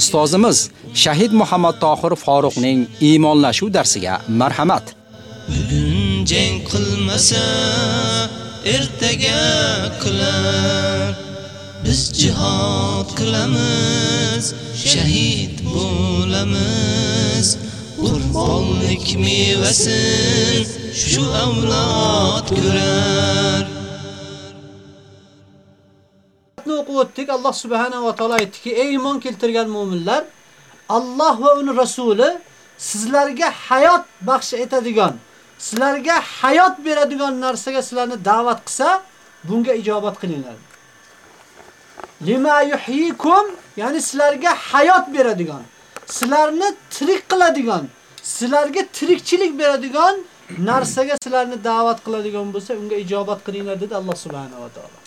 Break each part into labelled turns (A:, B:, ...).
A: Ustozimiz Shahid Muhammad Tohir Faruqning iymonlashuv darsiga marhamat.
B: Bugun jang qilmasa, ertaga qilar. Biz jihad qilamiz, shahid bo'lamiz. Qurbonlik mevasin shu avlod ko'rar.
C: O'qib o'tdik. Alloh subhanahu va taolo aytdiki: "Ey iymon keltirgan mu'minlar, Alloh va uning rasuli sizlarga hayot baxsh etadigan, sizlarga hayot beradigan narsaga sizlarni da'vat qilsa, bunga ijobat qilinglar." Lima yuhyikum, ya'ni sizlarga hayot beradigan, sizlarni tirik qiladigan, sizlarga tirikchilik beradigan narsaga sizlarni da'vat qiladigan bo'lsa, unga ijobat qilinglar dedi Alloh subhanahu va taolo.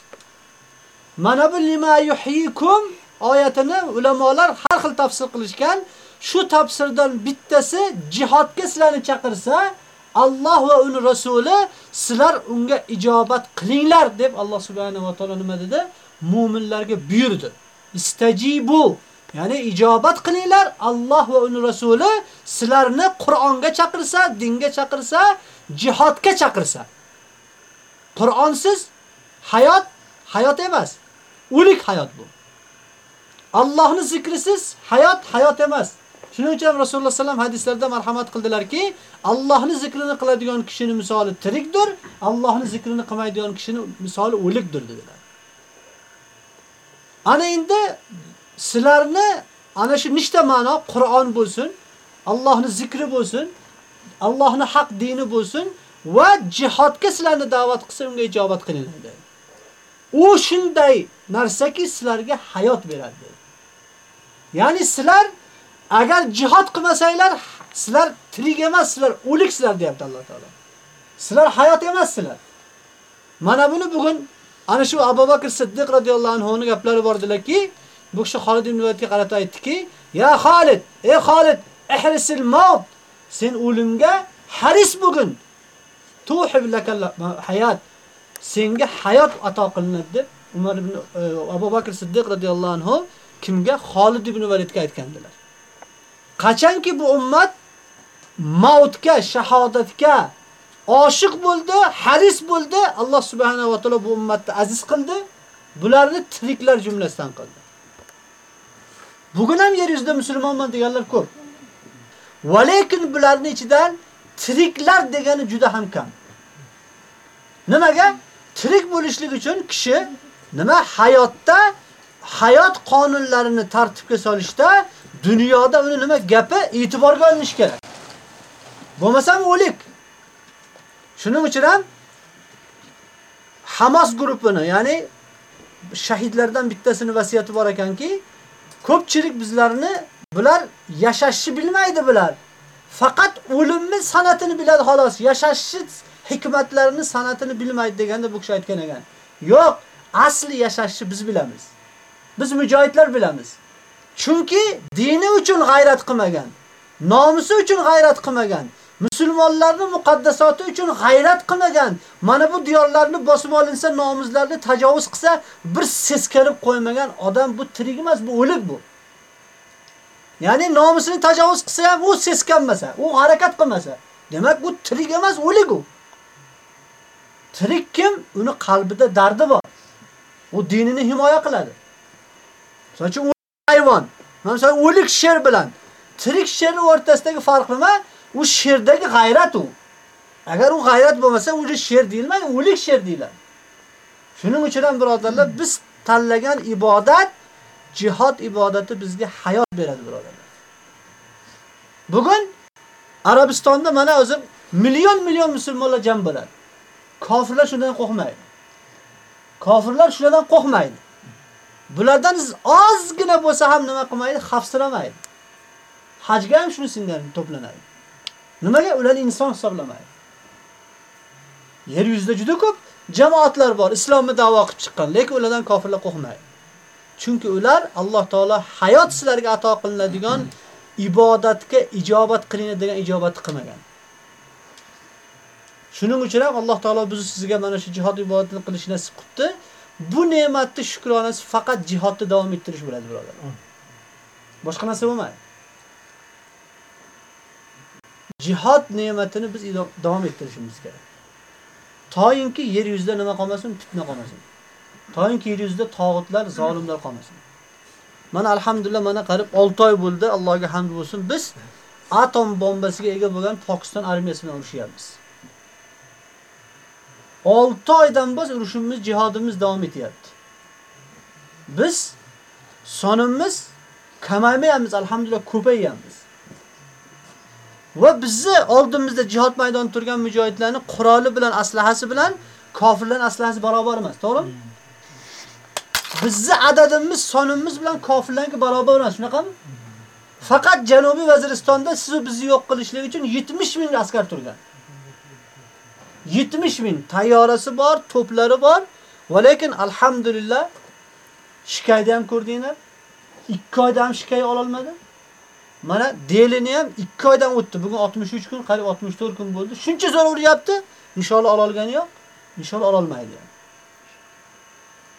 C: Mana bu lima yuhyikum oyatini ulamolar har xil tafsir qilishgan. Shu tafsirdan bittasi jihodga sizlarni chaqirsa, Alloh va uning rasuli sizlar unga ijobat qilinglar deb Alloh subhanahu va taolo nima dedi? Mu'minlarga buyurdi. Istajibu Ya'ni ijobat qilinglar. Alloh va uning rasuli sizlarni Qur'onga chaqirsa, dinga chaqirsa, jihodga chaqirsa. Qur'onsiz hayot hayot emas. O'lik hayot bu. Allohni zikrisiz hayot hayot emas. Shuning uchun Rasululloh sallam hadislarda marhamat qildilarki, Allohni zikrini qiladigan kishining misoli tirikdir, Allohni zikrini qilmaydigan kishining misoli o'likdir dedilar. Ana endi sizlarni ana shu nechta ma'no Qur'on bo'lsin, Allohni zikri bo'lsin, Allohni haq dini bo'lsin va jihodga sizlarni da'vat qilsa unga ijobat qilinglar dedi. U shunday narsaki sizlarga hayot beradi. Ya'ni sizlar agar jihad qilmasanglar, sizlar tirik emassizlar, o'liksizlar deyapti Alloh taolo. Sizlar hayot emassizlar. Mana buni bugun ana shu Abu Bakr Siddiq radhiyallohu anhu ning gaplari bordilarki, bu kishi Xolid ibn Validga qarata aytdiki: "Ya Xolid, ey Xolid, ihrisil maut. Sen o'limga haris bugun. Tuhib lakal hayat. Senga hayot ato qilinadi" deb Umar ibn e, Abu Bakr Siddiq radhiyallohu anhu kimga Xolid ibn Validga aytgandilar. Qachonki bu ummat mautga, shahodatga oshiq bo'ldi, haris bo'ldi, Alloh subhanahu va taolo bu ummatni aziz qildi, bularni tiriklar jumlasidan qildi. Bugun ham yer yuzida musulmonman deganlar ko'p. Va lekin bularning ichidan tiriklar degani juda ham kam. Nimaga? Tirik bo'lishlik uchun kishi nima hayotda hayot qonunlarini tartibga solishda dunyoda uni nima gapi e'tiborga olinish kerak. Bo'lmasam o'lik. Shuning uchun ham Hamas guruhini, ya'ni shahidlardan bittasini vasiyati bor ekanki, ko'pchilik bizlarni bular yashashni bilmaydi bular. Faqat o'limni san'atini biladi xolos. Yashashni hikmatlarini, san'atini bilmaydi deganda bu kishi aytgan ekan. Yo'q, asli yashashni biz bilamiz. Biz mujohidlar bilamiz. Chunki dini uchun g'ayrat qilmagan, nomusi uchun g'ayrat qilmagan, musulmonlarning muqaddasoti uchun g'ayrat qilmagan, mana bu diyorlarni bosib olinsa, nomuslarni tajovuz qilsa, bir seskanib qo'ymagan odam bu tirik emas, bu o'lik bu. Ya'ni nomusini tajovuz qilsa ham u seskanmasa, u harakat qilmasa, demak bu tirik emas, o'lik u. Tirik kim? Uni qalbida dardi bor. U dinini himoya qiladi. Masalan, uchun hayvon, masalan, o'lik sher bilan tirik sherning o'rtasidagi farq nima? U sherdagi g'ayrat u. Agar u g'ayrat bo'lmasa, u sher deyilmaydi, o'lik sher deyiladi. Shuning uchun ham birodarlar, biz tanlagan ibodat jihad ibodati bizga hayot beradi birodarlar. Bugun Arabistonda mana o'zim million million musulmonlar jam bo'ladi. Kofirlar shundan qo'rqmaydi. Kofirlar shulardan qo'rqmaydi. Bulardan ozgina bo'lsa ham nima qilmaydi? Xavfsiramaydi. Hajga ham shuni singari to'planadi. Nimaga ularni inson hisoblamaydi? Yer yuzida juda ko'p jamoatlar bor, islomni da'vo qilib chiqqan, lekin ulardan kofirlar qo'rqmaydi. Chunki ular Alloh taolo hayot sizlarga ato qilinadigan ibodatga ijobat qilinadigan ijobatni qilmagan. Shuning uchun ham Alloh taolo bizni sizga mana shu jihod ibodatini qilishni nasib qildi. Bu ne'matni shukronasi faqat jihodni davom ettirish bo'ladi, birodarlar. Boshqa narsa bo'lmaydi. Jihod ne'matini biz davom ettirishimiz kerak. Toyinki yer yuzida nima qolmasin, fitna qolmasin. Toyinki yer yuzida tog'utlar, zolimlar qolmasin. Mana alhamdulillah mana qarib 6 oy bo'ldi, Allohga hamd bo'lsin. Biz atom bombasiga ega bo'lgan Pokiston armiyasi bilan urushyapmiz. 6 oydan biz urushimiz, jihodimiz davom etyapti. Biz sonimiz kamaymayapmiz, alhamdulillah ko'payyapmiz. Va bizni oldimizda jihod maydonida turgan mujohidlarning quroli bilan, aslahasi bilan kofirlarning aslahasi barobar emas, to'g'rimi? Bizni adadimiz, sonimiz bilan kofirlarga barobar emas, shunaqami? Faqat Janubiy Vaziristonda sizni bizni yo'q qilishlik uchun 70 ming askar turgan. 70 ming tayyorasi bor, to'plari bor. Va lekin alhamdulillah shikayda ham ko'rdinglar. 2 oyda ham shikoyat ola olmadi. Mana Delini ham 2 oydan o'tdi. Bugun 63 kun, qariyb 64 kun bo'ldi. Shuncha zo'r uryapti. Inshaalloh ola olgani yo'q. Inshaalloh ola olmaydi.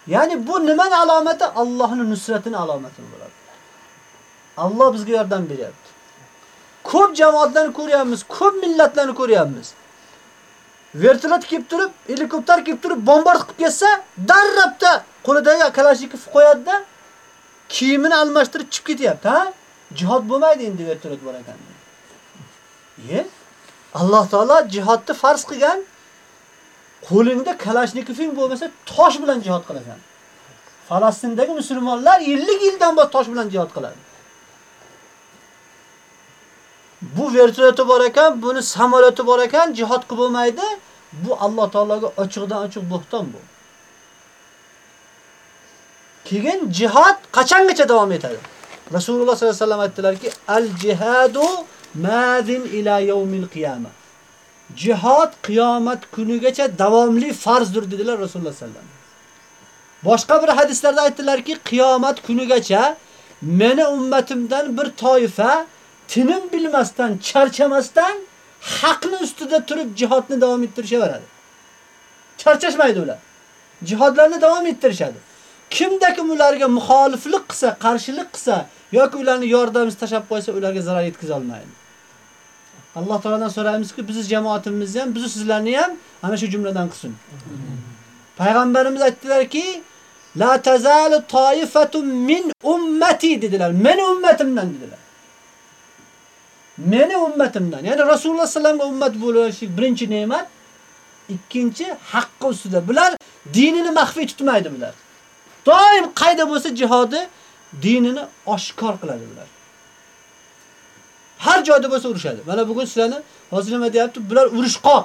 C: Ya'ni bu nimani alomati? Allohning nusratining alomati bo'ladi. Alloh bizga yordam beryapti. Ko'p jamoatlarni ko'ryapmiz, ko'p millatlarni ko'ryapmiz. Vertolyot kelib turib, helikopter kelib turib bombard qilib ketsa, darrabda qo'lidagi Kalashnikov qo'yadi-da, kiyimini almashtirib chiqib ketyapti, ha? Jihod bo'lmaydi endi vertolyot bor ekan. Ye? Alloh taolo jihodni farz qilgan. Qo'lingda Kalashnikoving bo'lmasa, tosh bilan jihod qilasan. Falastindagi musulmonlar 50 yildan boshlab tosh bilan jihod qiladi. Bu vertolyoti bor ekan, buni samolyoti bor ekan, jihod qilib bo'lmaydi. Bu Alloh taologa ochiqdan ochiq bo'xton bu. Keyin jihod qachongacha davom etadi? Rasululloh sollallohu alayhi vasallam aytdilarki, al-jihadu madin ila yawmil qiyamah. Jihod qiyomat kunigacha davomli farzdir dedilar Rasululloh sallallohu alayhi vasallam. Boshqa bir hadislarda aytdilarki, qiyomat kunigacha meni ummatimdan bir toifa tinim bilmasdan, charchamasdan haqni ustida turib jihodni davom ettirishaveradi. Charchashmaydi ular. Jihodlarni davom ettirishadi. Kimdaki ularga muxoliflik qilsa, qarshilik qilsa yoki ularni yordamsiz tashab qo'ysa, ularga zarar yetkaza olmaydi. Alloh taoladan so'raymizki, bizni jamoatimizni ham, bizni sizlarni ham ana shu jumladan qilsin. Payg'ambarimiz aytdilarki, la tazalu toifatun min ummati dedilar. Men ummatimdan dedilar. Meni ummatimdan. Ya'ni Rasululloh sallamga ummat bo'lish birinchi ne'mat, ikkinchi haqqi ustida. Bular dinini maxfiy tutmaydi bular. Doim qayda bo'lsa jihodi dinini oshkor qiladi bular. Har joyda bo'lsa urushadi. Mana bugun sizlarni hozir nima deyapti? Bular urushqoq.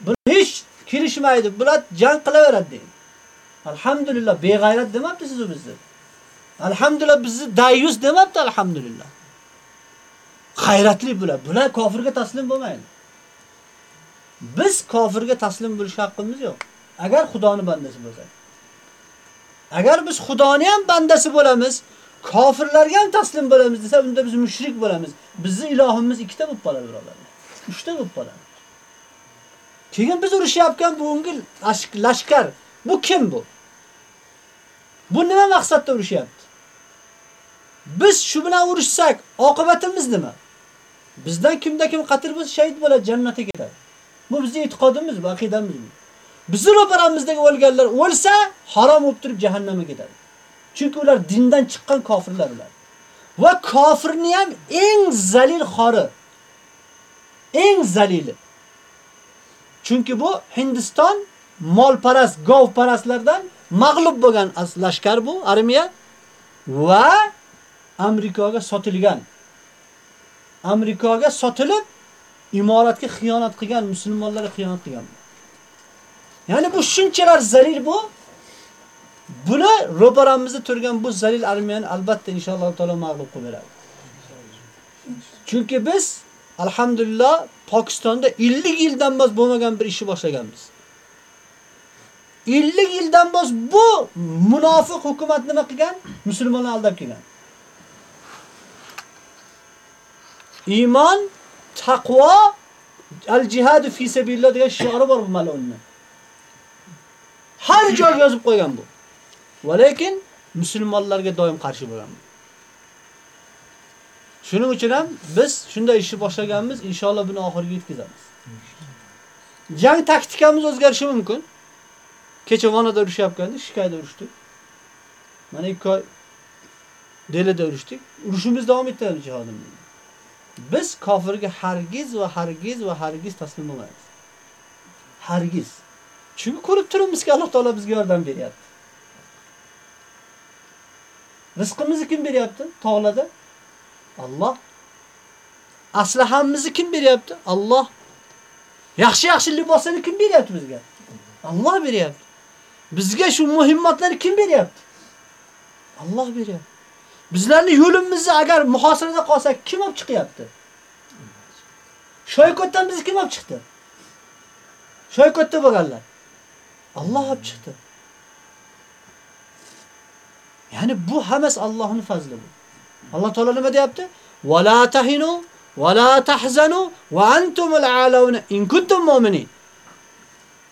C: Bular hech kelishmaydi. Bular jang qilaveradi deydi. Alhamdulillah beg'ayrat demabdi siz bizni. Alhamdulillah bizni dayus demabdi alhamdulillah. G'ayratli bular. Bular kofirga taslim bo'lmaydi. Biz kofirga taslim bo'lish haqqimiz yo'q. Agar Xudoning bandasi bo'lsak. Agar biz Xudoning ham bandasi bo'lamiz, kofirlarga ham taslim bo'lamiz desa, unda biz mushrik bo'lamiz. Bizning ilohimiz ikkita bo'lib qoladi, birodarlar. Uchta bo'lib qoladi. Keyin biz urushyapgan bugungi lashkar, bu kim bu? Bu nima maqsadda urushyapti? Biz shu bilan urushsak, oqibatimiz nima? Bizdan kimda kim qatir bo'lsa, shahid bo'ladi, jannatga ketadi. Bu bizning e'tiqodimiz, bu aqidamiz. Bizning ro'paramizdagi o'lganlar o'lsa, harom bo'lib turib jahannamga ketadi. Chunki ular dindan chiqqan kofirlar ular. Va kofirni ham eng zalil xori. Eng zalili. Chunki bu Hindiston molparast, govparastlardan mag'lub bo'lgan lashkar bu armiya va Amerikaga sotilgan. Amerikaga sotilib imoratga xiyonat qilgan, musulmonlarga xiyonat qilgan. Ya'ni bu shunchalar zalil bu. Buni ro'paramizda turgan bu zalil armiyani albatta inshaalloh taolo mag'lub qilib beradi. Chunki biz alhamdulillah Pokistonda 50 yildan bos bo'lmagan bir ishni boshlaganmiz. 50 yildan bos bu munofiq hukumat nima qilgan? Musulmonlarni aldab kelgan. Iymon, taqvo, al-jihad fi sabilillah degan shiori bor bu malonni. Har joyga yozib qo'ygan bu. Va lekin musulmonlarga doim qarshi bo'lgan. Shuning uchun ham biz shunday ishni boshlaganmiz, inshaalloh buni oxiriga yetkazamiz. Jang taktikamiz o'zgarishi mumkin. Kecha Vanada urushyapganda, Shikayda urushdik. Mana 2 oy Delida urushdik. Urushimiz davom etadi jihodimiz. Biz kofirga hargiz va hargiz va hargiz taslim bo'lmaymiz. Hargiz. Chunki ko'rib turibmizki, Alloh taolo bizga yordam beryapti. Rizqimizni kim beryapti? Tog'larda Alloh. Aslahamizni kim beryapti? Alloh. Yaxshi-yaxshi liboslarni kim beryapti bizga? Alloh beryapti. Bizga shu muhimmatlarni kim beryapti? Alloh beryapti. Bizlarni yo'limizni agar muhosirada qolsak, kim olib chiqyapti? Shoykotdan bizni kim olib chiqdi? Shoykotda bo'lganlar. Alloh olib chiqdi. Ya'ni bu hammasi Allohning fazli bu. Alloh taolo nima deyapti? Va la tahinu va la tahzanu va antumul a'launa in kuntum mu'minin.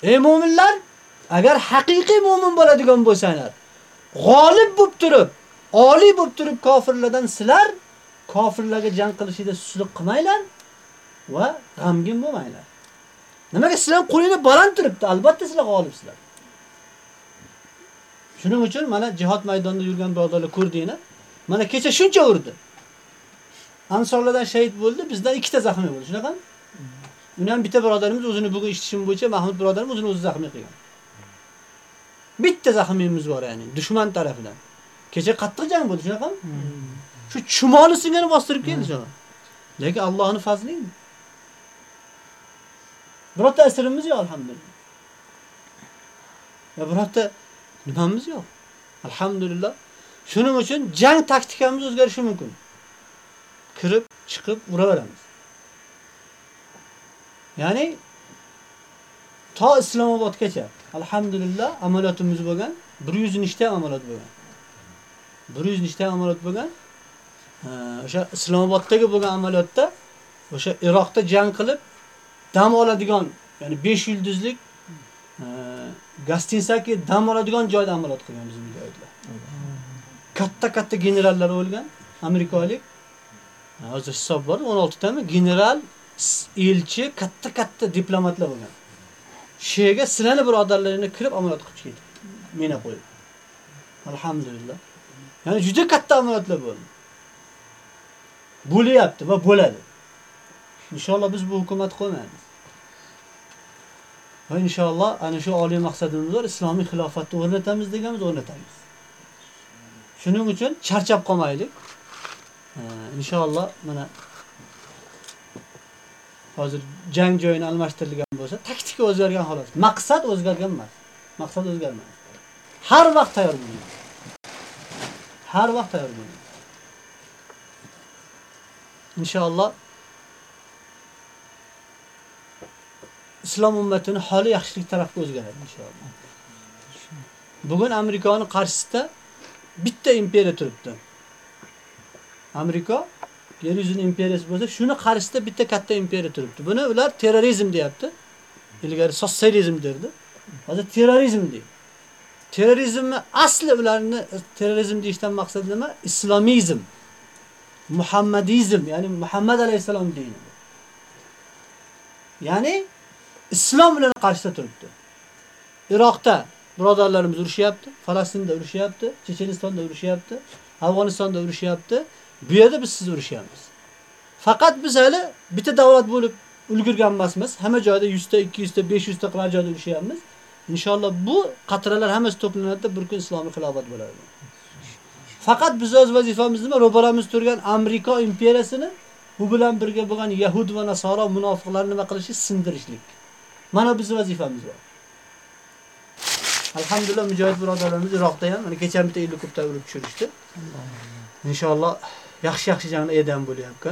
C: Ey mu'minlar, agar haqiqiy mu'min bo'ladigan bo'lsanglar, g'olib bo'lib turib, oliy bo'lib turib kofirlardan sizlar kofirlarga jang qilishida suslik qilmanglar va g'amgin bo'lmanglar. Nimaga sizlar qo'lingni baland turibdi? Albatta sizlar g'olibsizlar. Shuning uchun mana jihat maydonida yurgan birodarlar ko'rdinglar. Mana kecha shuncha urdi. Ansorlardan shahid bo'ldi, bizdan ikkita zaxmi bo'ldi. Shunaqami? Uni ham bitta birodarimiz o'zini bugun eshitishim bo'yicha Mahmud birodarimiz o'zini o'zi zaxmi qilgan. Bitta zaxmiyimiz bor ya'ni dushman tarafidan. Kecha qattiq jang bo'ldi, shunaqami? Shu chumoli singani bostirib keldi shuna. Lekin Allohning fazli. Birorta asrimiz yo'q alhamdulillah. Ya birorta nimamiz yo'q. Alhamdulillah. Shuning uchun jang taktikamiz o'zgarishi mumkin. Kirib, chiqib uraveramiz. Ya'ni to Islomobodgacha alhamdulillah amaliyotimiz bo'lgan, 100 nechta amaliyot bo'lgan. 100 nechta amaliyot bo'lgan. O'sha Islomoboddagi bo'lgan amaliyotda o'sha Iroqda jang qilib dam oladigan, ya'ni 5 yulduzlik Gastinsaki dam oladigan joyda amaliyot qilgan bizim joylar. Katta-katta generallar o'lgan, amerikalik. Hozir hisob bor, 16 tami general, elchi, katta-katta diplomatlar bo'lgan. Shiyga sizlarni birodarlarini kirib amaliyot qilib ketdi. Mena qo'yib. Alhamdulillah. Ya'ni juda katta amaliyotlar bo'ldi. Bo'lyapti va bo'ladi. Inshaalloh biz bu hukumat qo'ymaymiz. Va inshaalloh ana shu oliy maqsadimiz bor, islomiy xilofatni o'rnatamiz deganimiz o'rnatamiz. Shuning uchun charchab qolmaylik. Inshaalloh mana hozir jang joyini almashtirilgan bo'lsa, taktika o'zgargan holat. Maqsad o'zgargan emas. Maqsad o'zgarmaydi. Har vaqt tayyor bo'ling. Har vaqt tayyor bo'ling. Inshaalloh islom ummatining holi yaxshilik tarafga o'zgaradi inshaalloh. Bugun Amerikaning qarshisida bitta imperiya turibdi. Amerika yer yuzining imperiyasi bo'lsa, shuni qarshisida bitta katta imperiya turibdi. Buni ular terrorizm deyapti. Ilgari sotsializm derdi. Hozir terrorizm deydi. Terrorizmni asli ularni terrorizm deyishdan maqsad nima? Islomizm. Muhammadizm, ya'ni Muhammad alayhisalom dini. Ya'ni islom bilan qarshisida turibdi. Iroqda birodarlarimiz urushyapti, Falastinda urushyapti, Chechenistonda urushyapti, Afg'onistonda urushyapti. Bu yerda biz siz urushyapmiz. Faqat biz hali bitta davlat bo'lib ulgurgan emasmiz. Hamma joyda 100 ta, 200 ta, 500 ta qilar joyda urushyapmiz. Inshaalloh bu qatralar hammasi to'planadi, bir kun islomiy xilofat bo'ladi. Faqat biz o'z vazifamiz nima? Ro'baramiz turgan Amerika imperiyasini bu bilan birga bo'lgan Yahud va Nasoro munofiqlarni nima qilishi sindirishlik. Mana bizning vazifamiz bor. Alhamdulillah mujohid birodarlarimiz Iroqda ham mana kecha bitta helikopter urib tushirishdi. Inshaalloh yaxshi-yaxshi janglar edam bo'lyapti.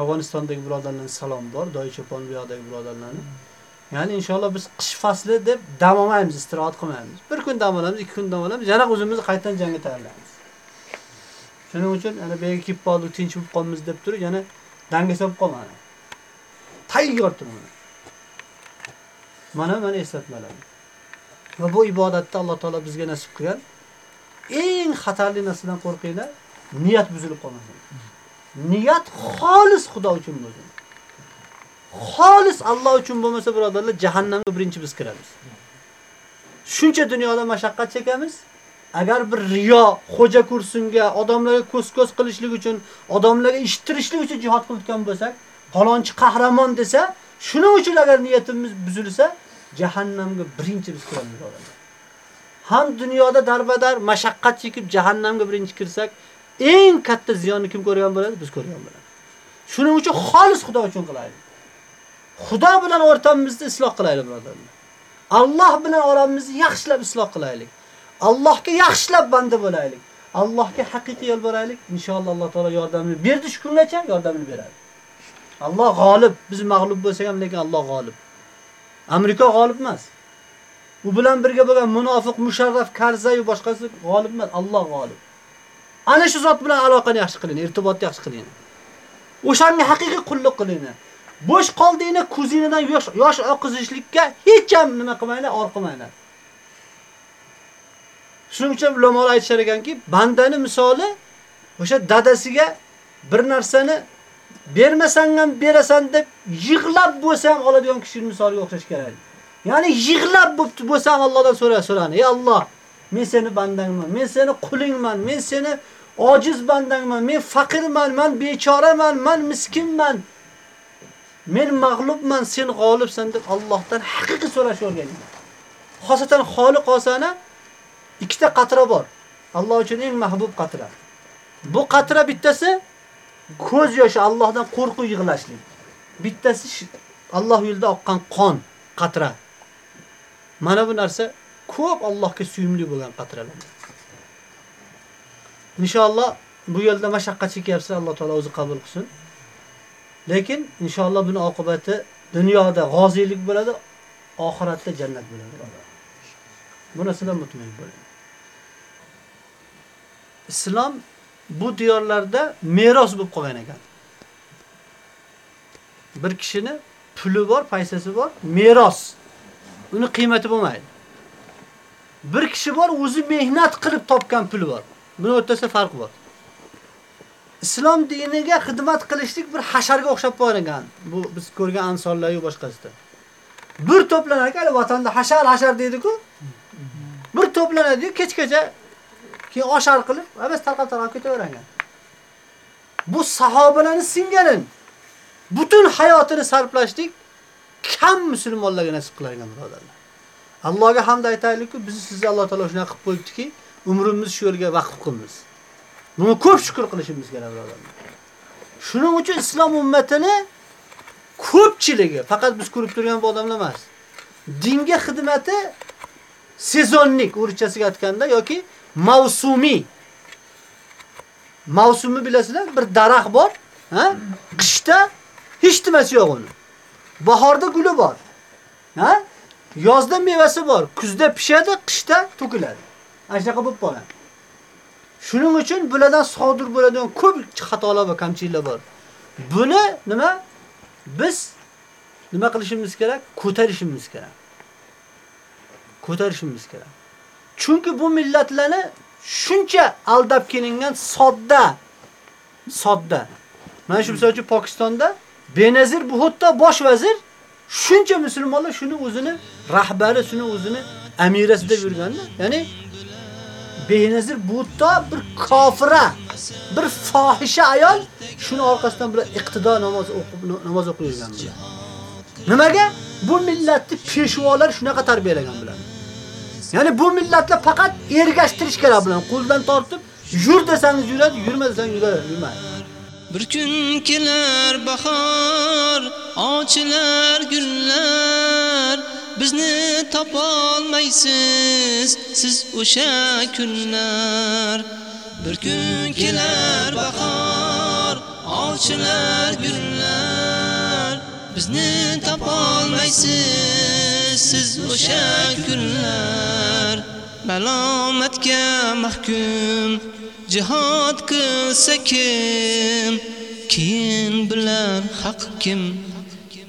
C: Afg'onistondagi birodarlarga salom bor, Doychopon bu yoqdagi birodarlarga. Ya'ni inshaalloh biz qish fasli deb dam olmaymiz, istirohat qilmaymiz. Bir kun dam olamiz, ikki kun dam olamiz, yana o'zimizni qaytadan jangga tayyorlaymiz. Shuning uchun ana bu yerga kelib qoldik, tinch bo'lib qolmiz deb turib, yana dangasa bo'lib qolmadi. Tayyor turibman. Mana mana eslatmalar. Va bu ibodatda Alloh taolo bizga nasib qilgan eng xatarli narsadan qo'rqinglar, niyat buzilib qolmasin. Niyat xolis Xudo uchun bo'lsin. Xolis Alloh uchun bo'lmasa, birodarlar, jahannamga birinchi biz kiramiz. Shuncha dunyoda mashaqqat chekamiz. Agar bir riyo, xo'ja kursunga, odamlarga ko'z-ko'z qilishlik uchun, odamlarga ishtirishlik uchun jihad qilayotgan bo'lsak, falonchi qahramon desa, shuning uchun agar niyatimiz buzilsa, jahannamga birinchi biz kiramiz birodarlar. Ham dunyoda darbadar mashaqqat chekib jahannamga birinchi kirsak, eng katta ziyonni kim ko'rgan bo'ladi? Biz ko'rgan bo'lamiz. Shuning uchun xolis Xudo uchun qilaylik. Xudo bilan o'rtamizni isloq qilaylik, birodarlar. Alloh bilan oramizni yaxshilab isloq qilaylik. Allohga yaxshilab banda bo'laylik. Allohga haqiqiy yo'l boraylik. Inshaalloh Alloh taolo yordamini berdi shu kungacha yordamini beradi. Alloh g'olib. Biz mag'lub bo'lsak ham lekin Alloh g'olib. Amerika g'olib emas. U bilan birga bo'lgan munofiq, musharraf, Karzayu boshqasi g'olib emas, Alloh g'olib. Ana shu zot bilan aloqani yaxshi qiling, irtibotni yaxshi qiling. O'shanga haqiqiy qulluq qiling. Bo'sh qoldingni kuzinidan yosh yosh oqizishlikka hech ham nima qilmanglar, or. Shuning uchun ulamolar aytishar ekanki, bandani misoli o'sha dadasiga bir narsani bermasang ham berasan deb yig'lab bo'lsa ham oladigan kishining misoliga o'xshash kerak. Ya'ni yig'lab bo'lsa ham Allohdan so'ra so'rani. Ey Alloh, men seni bandangman, men seni qulingman, men seni ojiz bandangman, men faqirman, men bechoraman, men miskinman. Men mag'lubman, sen g'olibsan deb Allohdan haqiqiy so'rash o'rganing. Xosatan Xoliq osana ikkita qatra bor. Alloh uchun eng mahbub qatra. Bu qatra bittasi ko'z yoshi Allohdan qo'rquv yig'lashlik. Bittasi Alloh yo'lida oqqan qon qatra. Mana bu narsa ko'p Allohga suyumli bo'lgan qatralar. Inshaalloh bu yo'lda mashaqqat chekyapsiz, Alloh taolo o'zi qabul qilsin. Lekin inshaalloh buni oqibati dunyoda g'oziylik bo'ladi, oxiratda jannat bo'ladi. Bu narsadan mutmain bo'ling. Islom bu diyorlarda meros bo'lib qolgan ekan. Bir kishini puli bor, paysasi bor, meros. Uni qiymati bo'lmaydi. Bir kishi bor, o'zi mehnat qilib topgan puli bor. Buni o'rtasida farq bor. Islom diniga xizmat qilishlik bir hasharga o'xshab qolgan. Bu biz ko'rgan ansonlar yo boshqasida. Bir to'planar ekan, vatanda hashar hashar deydi-ku. Bir to'planadi, kechgacha keyin oshar qilib, abas tarqab tarqab ketavergan. Bu sahobalarni singanin butun hayotini sarflashlik kam musulmonlarga nasib qilingan birodarlar. Allohga hamd aytaylik-ku, bizni sizni Alloh taolo shunaqa qilib qo'yibdiki, umrimiz shu yo'lga vaqf qilamiz. Buni ko'p shukr qilishimiz kerak birodarlar. Shuning uchun islom ummatini ko'pchiligi, faqat biz ko'rib turgan bu odamlar emas. Dinga xizmati sezonlik o'rchasiga aytganda yoki mavsumiy. Mavsumi bilasizlar, bir daraxt bor, ha? Qishda hech nimasi yo'q uni. Bahorda guli bor. Ha? Yozda mevasi bor, kuzda pishadi, qishda to'kiladi. Ana shunaqa bo'lib qoladi. Shuning uchun bulardan sodir bo'ladigan ko'p xatolar va kamchiliklar bor. Buni nima? Biz nima qilishimiz kerak? Ko'tarishimiz kerak. Ko'tarishimiz kerak. Chunki bu millatlarni shuncha aldab kelingan sodda sodda. Mana shu misol uchun Pokistonda Benazir Bhutto bosh vazir shuncha musulmonlar shuni o'zini rahbari, shuni o'zini amirasi deb yurganda, ya'ni Benazir Butto bir kofira, bir fohisha ayol shuni orqasidan bular iqtido namoz o'qib namoz o'qiyotgan bular. Nimaga? Bu millatni peshvolar shunaqa tarbiyalagan bular. Ya'ni bu millatlar faqat ergashtirish kerak bilan qo'ldan tortib, yur desangiz yuradi, yurma desangiz yuradi, yurmaydi.
B: Bir kun kelar bahor, ochilar gullar, bizni topolmaysiz siz o'sha kunlar. Bir kun kelar bahor, olchilar gullar. Bizni topolmaysiz siz o'sha kunlar. Malomatga mahkum jihad qilsa kim? Keyin bilan haq kim?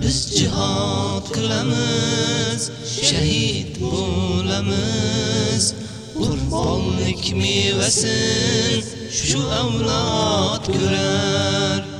B: Biz jihad qilamiz, shahid bo'lamiz. Qurbonlik mevasin shu avlod ko'rar.